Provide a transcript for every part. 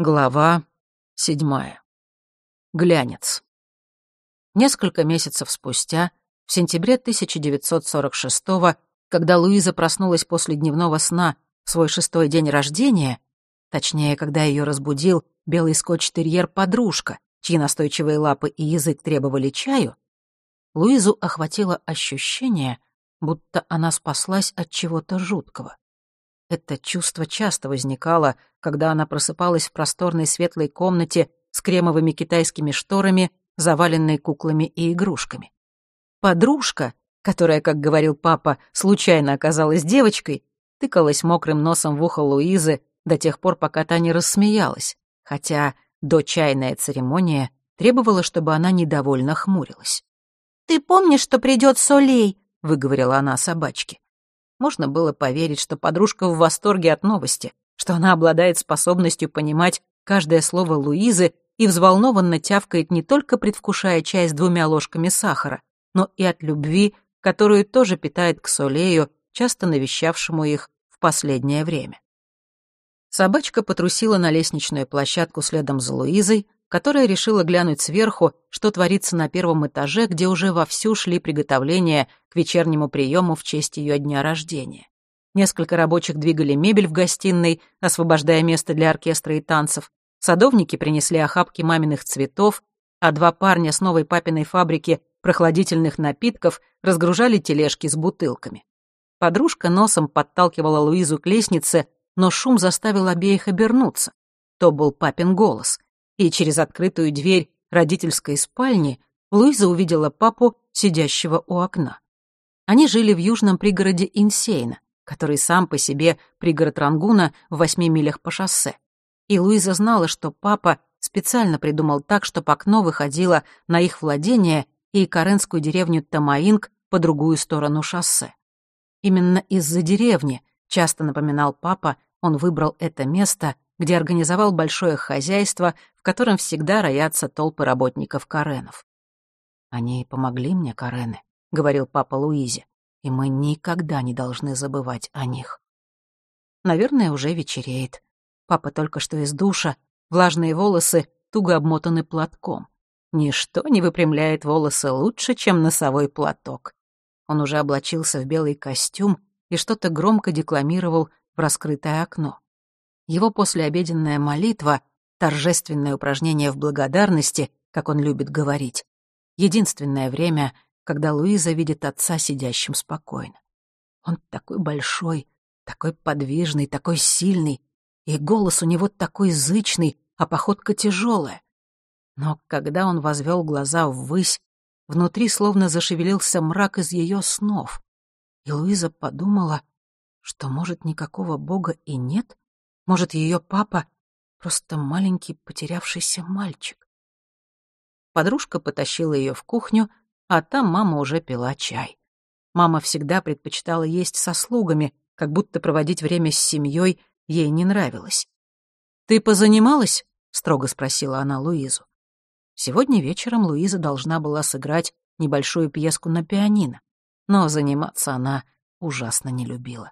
Глава седьмая. Глянец. Несколько месяцев спустя, в сентябре 1946-го, когда Луиза проснулась после дневного сна в свой шестой день рождения, точнее, когда ее разбудил белый скотч-терьер-подружка, чьи настойчивые лапы и язык требовали чаю, Луизу охватило ощущение, будто она спаслась от чего-то жуткого. Это чувство часто возникало, когда она просыпалась в просторной светлой комнате с кремовыми китайскими шторами, заваленной куклами и игрушками. Подружка, которая, как говорил папа, случайно оказалась девочкой, тыкалась мокрым носом в ухо Луизы до тех пор, пока та не рассмеялась, хотя до чайная церемония требовала, чтобы она недовольно хмурилась. «Ты помнишь, что придет Солей?» — выговорила она собачке. Можно было поверить, что подружка в восторге от новости, что она обладает способностью понимать каждое слово Луизы и взволнованно тявкает не только предвкушая чай с двумя ложками сахара, но и от любви, которую тоже питает к Солею, часто навещавшему их в последнее время. Собачка потрусила на лестничную площадку следом за Луизой, которая решила глянуть сверху, что творится на первом этаже, где уже вовсю шли приготовления к вечернему приему в честь ее дня рождения. Несколько рабочих двигали мебель в гостиной, освобождая место для оркестра и танцев. Садовники принесли охапки маминых цветов, а два парня с новой папиной фабрики прохладительных напитков разгружали тележки с бутылками. Подружка носом подталкивала Луизу к лестнице, но шум заставил обеих обернуться. То был папин голос — и через открытую дверь родительской спальни Луиза увидела папу, сидящего у окна. Они жили в южном пригороде Инсейна, который сам по себе пригород Рангуна в восьми милях по шоссе. И Луиза знала, что папа специально придумал так, чтобы окно выходило на их владение и каренскую деревню Тамаинг по другую сторону шоссе. Именно из-за деревни, часто напоминал папа, он выбрал это место где организовал большое хозяйство, в котором всегда роятся толпы работников Каренов. «Они помогли мне, Карены», — говорил папа Луизе, «и мы никогда не должны забывать о них». Наверное, уже вечереет. Папа только что из душа, влажные волосы туго обмотаны платком. Ничто не выпрямляет волосы лучше, чем носовой платок. Он уже облачился в белый костюм и что-то громко декламировал в раскрытое окно. Его послеобеденная молитва, торжественное упражнение в благодарности, как он любит говорить, единственное время, когда Луиза видит отца сидящим спокойно. Он такой большой, такой подвижный, такой сильный, и голос у него такой зычный, а походка тяжелая. Но когда он возвел глаза ввысь, внутри словно зашевелился мрак из ее снов, и Луиза подумала, что, может, никакого Бога и нет, может, ее папа просто маленький потерявшийся мальчик. Подружка потащила ее в кухню, а там мама уже пила чай. Мама всегда предпочитала есть со слугами, как будто проводить время с семьей ей не нравилось. «Ты позанималась?» — строго спросила она Луизу. Сегодня вечером Луиза должна была сыграть небольшую пьеску на пианино, но заниматься она ужасно не любила.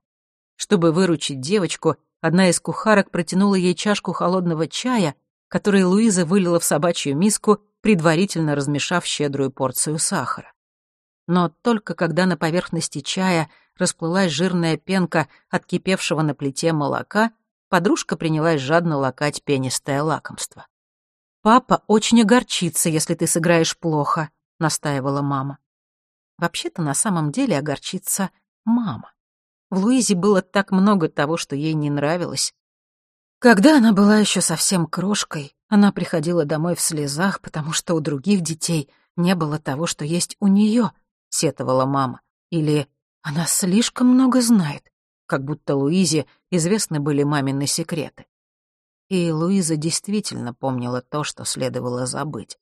Чтобы выручить девочку, Одна из кухарок протянула ей чашку холодного чая, который Луиза вылила в собачью миску, предварительно размешав щедрую порцию сахара. Но только когда на поверхности чая расплылась жирная пенка от кипевшего на плите молока, подружка принялась жадно лакать пенистое лакомство. «Папа очень огорчится, если ты сыграешь плохо», — настаивала мама. Вообще-то на самом деле огорчится мама. В Луизе было так много того, что ей не нравилось. Когда она была еще совсем крошкой, она приходила домой в слезах, потому что у других детей не было того, что есть у нее, сетовала мама. Или она слишком много знает, как будто Луизе известны были мамины секреты. И Луиза действительно помнила то, что следовало забыть.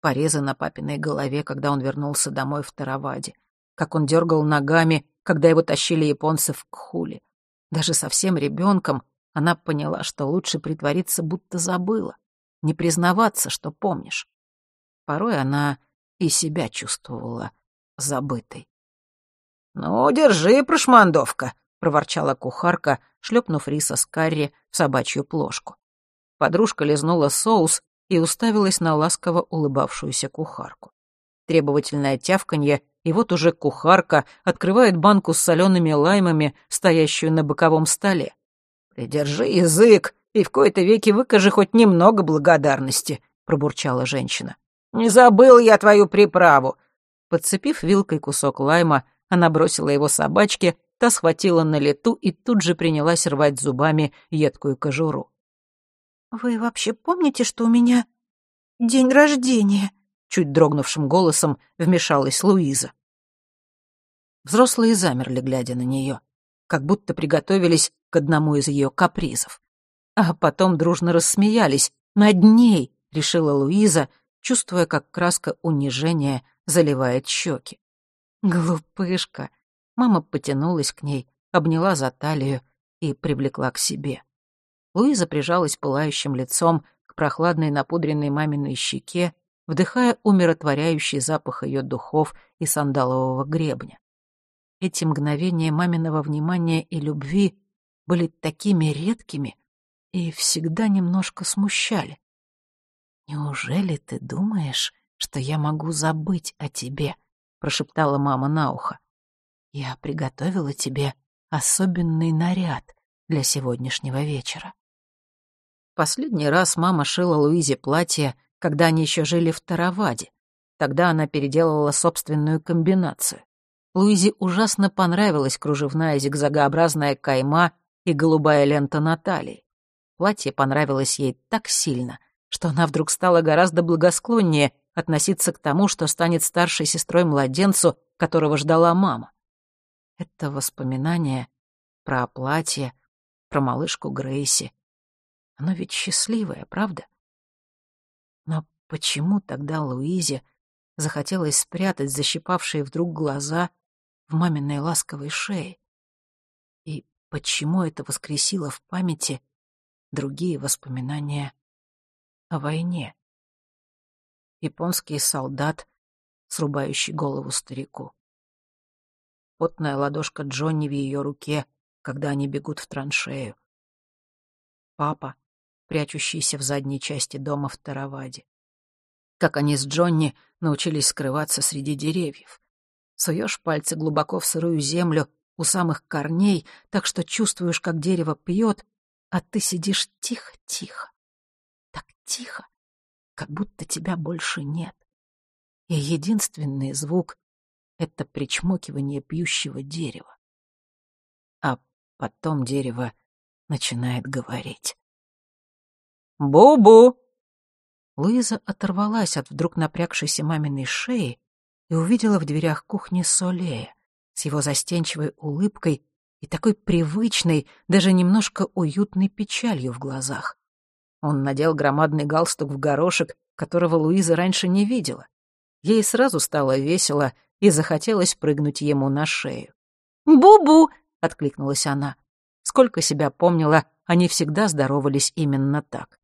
Порезы на папиной голове, когда он вернулся домой в Тараваде, как он дергал ногами когда его тащили японцы в Кхули. Даже совсем ребенком она поняла, что лучше притвориться, будто забыла, не признаваться, что помнишь. Порой она и себя чувствовала забытой. «Ну, держи, прошмандовка», — проворчала кухарка, шлепнув риса с карри в собачью плошку. Подружка лизнула соус и уставилась на ласково улыбавшуюся кухарку. Требовательное тявканье, и вот уже кухарка открывает банку с солеными лаймами, стоящую на боковом столе. «Придержи язык и в кои-то веки выкажи хоть немного благодарности», — пробурчала женщина. «Не забыл я твою приправу!» Подцепив вилкой кусок лайма, она бросила его собачке, та схватила на лету и тут же принялась рвать зубами едкую кожуру. «Вы вообще помните, что у меня день рождения?» Чуть дрогнувшим голосом вмешалась Луиза. Взрослые замерли, глядя на нее, как будто приготовились к одному из ее капризов. А потом дружно рассмеялись. «Над ней!» — решила Луиза, чувствуя, как краска унижения заливает щеки. «Глупышка!» Мама потянулась к ней, обняла за талию и привлекла к себе. Луиза прижалась пылающим лицом к прохладной напудренной маминой щеке, вдыхая умиротворяющий запах ее духов и сандалового гребня. Эти мгновения маминого внимания и любви были такими редкими и всегда немножко смущали. «Неужели ты думаешь, что я могу забыть о тебе?» — прошептала мама на ухо. «Я приготовила тебе особенный наряд для сегодняшнего вечера». Последний раз мама шила Луизе платье, когда они еще жили в Тараваде. Тогда она переделала собственную комбинацию. Луизе ужасно понравилась кружевная зигзагообразная кайма и голубая лента на талии. Платье понравилось ей так сильно, что она вдруг стала гораздо благосклоннее относиться к тому, что станет старшей сестрой младенцу, которого ждала мама. Это воспоминание про платье, про малышку Грейси. Оно ведь счастливое, правда? Но почему тогда Луизе захотелось спрятать защипавшие вдруг глаза в маминой ласковой шее? И почему это воскресило в памяти другие воспоминания о войне? Японский солдат, срубающий голову старику. Потная ладошка Джонни в ее руке, когда они бегут в траншею. Папа, прячущийся в задней части дома в Тараваде. Как они с Джонни научились скрываться среди деревьев. Суешь пальцы глубоко в сырую землю у самых корней, так что чувствуешь, как дерево пьет, а ты сидишь тихо-тихо. Так тихо, как будто тебя больше нет. И единственный звук — это причмокивание пьющего дерева. А потом дерево начинает говорить. «Бу-бу!» Луиза оторвалась от вдруг напрягшейся маминой шеи и увидела в дверях кухни Солея с его застенчивой улыбкой и такой привычной, даже немножко уютной печалью в глазах. Он надел громадный галстук в горошек, которого Луиза раньше не видела. Ей сразу стало весело и захотелось прыгнуть ему на шею. «Бу-бу!» — откликнулась она. Сколько себя помнила, они всегда здоровались именно так.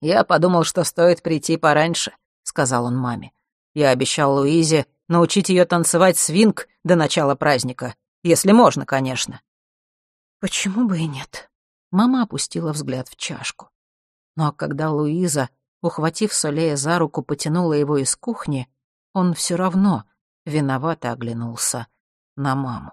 «Я подумал, что стоит прийти пораньше», — сказал он маме. «Я обещал Луизе научить ее танцевать свинг до начала праздника, если можно, конечно». «Почему бы и нет?» Мама опустила взгляд в чашку. Но когда Луиза, ухватив Солея за руку, потянула его из кухни, он все равно виновато оглянулся на маму.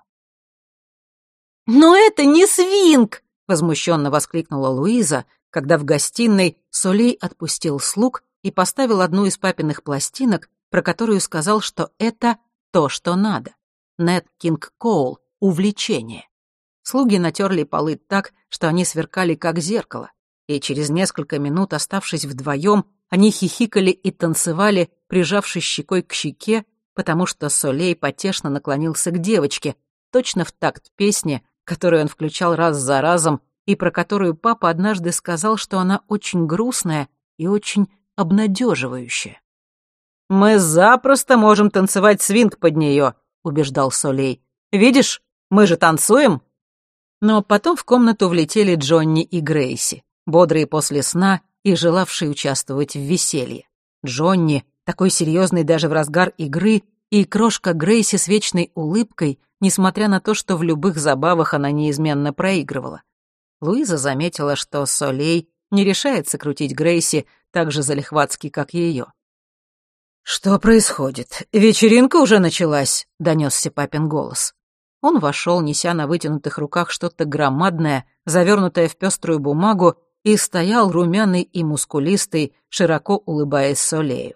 «Но это не свинг!» — возмущенно воскликнула Луиза, когда в гостиной Солей отпустил слуг и поставил одну из папиных пластинок, про которую сказал, что это то, что надо. Нет Кинг Коул — увлечение. Слуги натерли полы так, что они сверкали как зеркало, и через несколько минут, оставшись вдвоем, они хихикали и танцевали, прижавшись щекой к щеке, потому что Солей потешно наклонился к девочке, точно в такт песни, которую он включал раз за разом и про которую папа однажды сказал, что она очень грустная и очень обнадеживающая. «Мы запросто можем танцевать свинг под нее», — убеждал Солей. «Видишь, мы же танцуем». Но потом в комнату влетели Джонни и Грейси, бодрые после сна и желавшие участвовать в веселье. Джонни, такой серьезный даже в разгар игры, и крошка Грейси с вечной улыбкой, несмотря на то, что в любых забавах она неизменно проигрывала. Луиза заметила, что Солей не решается крутить Грейси так же залихватски, как ее. «Что происходит? Вечеринка уже началась?» — донесся папин голос. Он вошел, неся на вытянутых руках что-то громадное, завернутое в пеструю бумагу, и стоял румяный и мускулистый, широко улыбаясь Солею.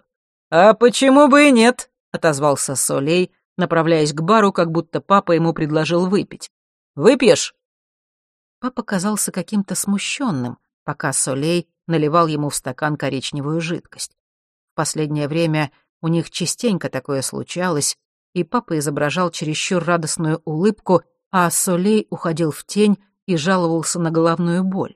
«А почему бы и нет?» — отозвался Солей, направляясь к бару, как будто папа ему предложил выпить. «Выпьешь?» Папа казался каким-то смущенным, пока Солей наливал ему в стакан коричневую жидкость. В последнее время у них частенько такое случалось, и папа изображал чересчур радостную улыбку, а Солей уходил в тень и жаловался на головную боль.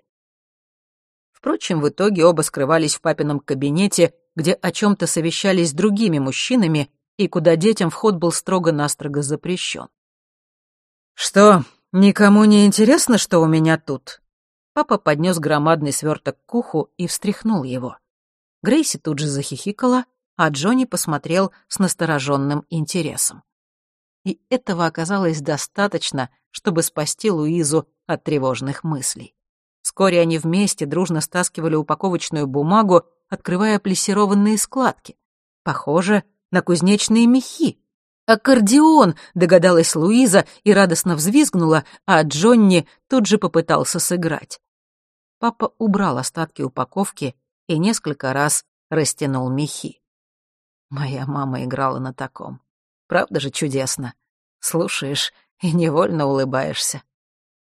Впрочем, в итоге оба скрывались в папином кабинете, где о чем-то совещались с другими мужчинами и куда детям вход был строго-настрого запрещен. «Что, никому не интересно, что у меня тут?» Папа поднес громадный сверток к уху и встряхнул его. Грейси тут же захихикала, а Джонни посмотрел с настороженным интересом. И этого оказалось достаточно, чтобы спасти Луизу от тревожных мыслей. Вскоре они вместе дружно стаскивали упаковочную бумагу, открывая плессированные складки. Похоже на кузнечные мехи. «Аккордеон!» — догадалась Луиза и радостно взвизгнула, а Джонни тут же попытался сыграть. Папа убрал остатки упаковки и несколько раз растянул мехи. Моя мама играла на таком. Правда же чудесно? Слушаешь и невольно улыбаешься.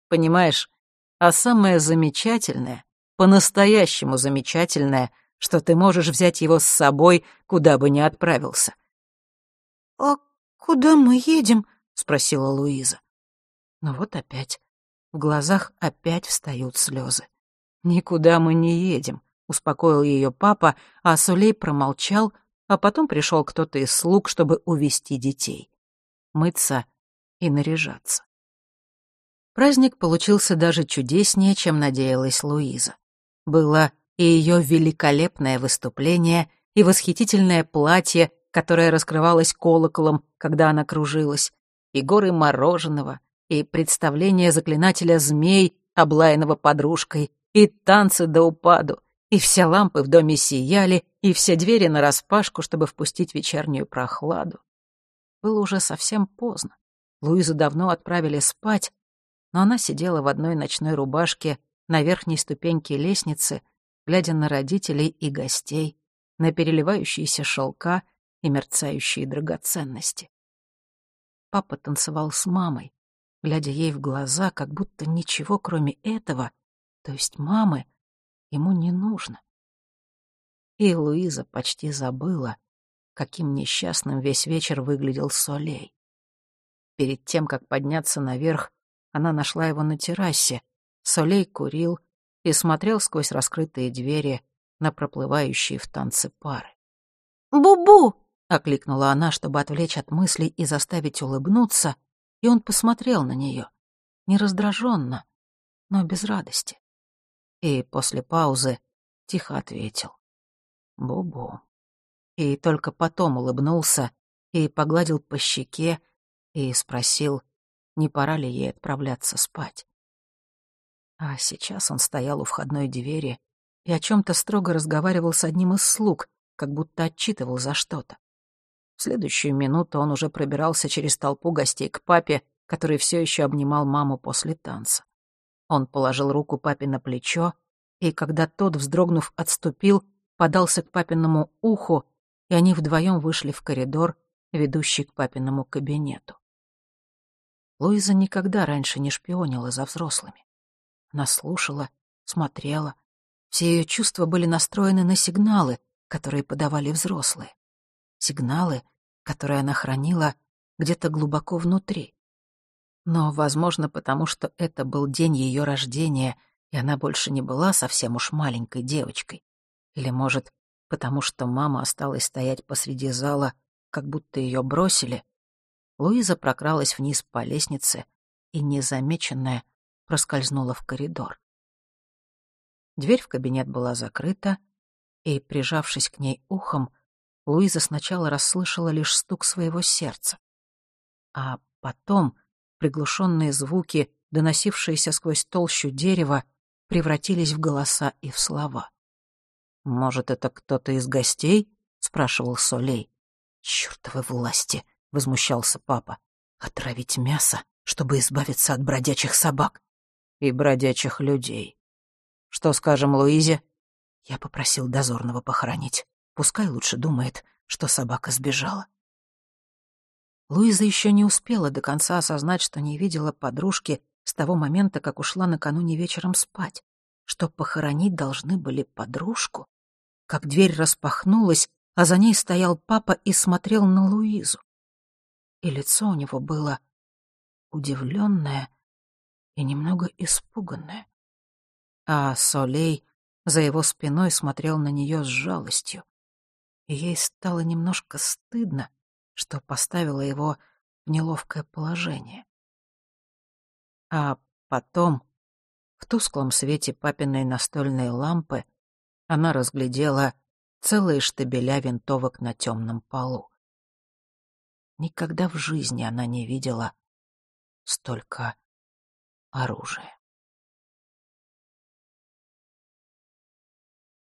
Понимаешь, а самое замечательное, по-настоящему замечательное, что ты можешь взять его с собой, куда бы ни отправился. «А куда мы едем?» — спросила Луиза. Ну вот опять. В глазах опять встают слезы. «Никуда мы не едем», — успокоил ее папа, а Сулей промолчал, а потом пришел кто-то из слуг, чтобы увести детей. Мыться и наряжаться. Праздник получился даже чудеснее, чем надеялась Луиза. Было и ее великолепное выступление, и восхитительное платье, которое раскрывалось колоколом, когда она кружилась, и горы мороженого, и представление заклинателя змей, облаянного подружкой, и танцы до упаду, и все лампы в доме сияли, и все двери нараспашку, чтобы впустить вечернюю прохладу. Было уже совсем поздно. Луизу давно отправили спать, но она сидела в одной ночной рубашке на верхней ступеньке лестницы, глядя на родителей и гостей, на переливающиеся шелка и мерцающие драгоценности. Папа танцевал с мамой, глядя ей в глаза, как будто ничего, кроме этого, то есть мамы, ему не нужно. И Луиза почти забыла, каким несчастным весь вечер выглядел Солей. Перед тем, как подняться наверх, она нашла его на террасе. Солей курил и смотрел сквозь раскрытые двери на проплывающие в танцы пары. «Бу-бу!» — окликнула она, чтобы отвлечь от мыслей и заставить улыбнуться, и он посмотрел на нее, не раздраженно, но без радости и после паузы тихо ответил «Бу-бу». И только потом улыбнулся и погладил по щеке и спросил, не пора ли ей отправляться спать. А сейчас он стоял у входной двери и о чем то строго разговаривал с одним из слуг, как будто отчитывал за что-то. Следующую минуту он уже пробирался через толпу гостей к папе, который все еще обнимал маму после танца. Он положил руку папе на плечо, и когда тот, вздрогнув, отступил, подался к папиному уху, и они вдвоем вышли в коридор, ведущий к папиному кабинету. Луиза никогда раньше не шпионила за взрослыми. Она слушала, смотрела. Все ее чувства были настроены на сигналы, которые подавали взрослые. Сигналы, которые она хранила где-то глубоко внутри. Но, возможно, потому что это был день ее рождения, и она больше не была совсем уж маленькой девочкой. Или, может, потому что мама осталась стоять посреди зала, как будто ее бросили. Луиза прокралась вниз по лестнице и, незамеченная, проскользнула в коридор. Дверь в кабинет была закрыта, и, прижавшись к ней ухом, Луиза сначала расслышала лишь стук своего сердца. А потом приглушенные звуки, доносившиеся сквозь толщу дерева, превратились в голоса и в слова. «Может, это кто-то из гостей?» — спрашивал Солей. «Чёртовы власти!» — возмущался папа. «Отравить мясо, чтобы избавиться от бродячих собак». «И бродячих людей. Что скажем Луизе?» Я попросил дозорного похоронить. Пускай лучше думает, что собака сбежала. Луиза еще не успела до конца осознать, что не видела подружки с того момента, как ушла накануне вечером спать, что похоронить должны были подружку, как дверь распахнулась, а за ней стоял папа и смотрел на Луизу. И лицо у него было удивленное и немного испуганное. А Солей за его спиной смотрел на нее с жалостью. И ей стало немножко стыдно, что поставило его в неловкое положение. А потом, в тусклом свете папиной настольной лампы, она разглядела целые штабеля винтовок на темном полу. Никогда в жизни она не видела столько оружия.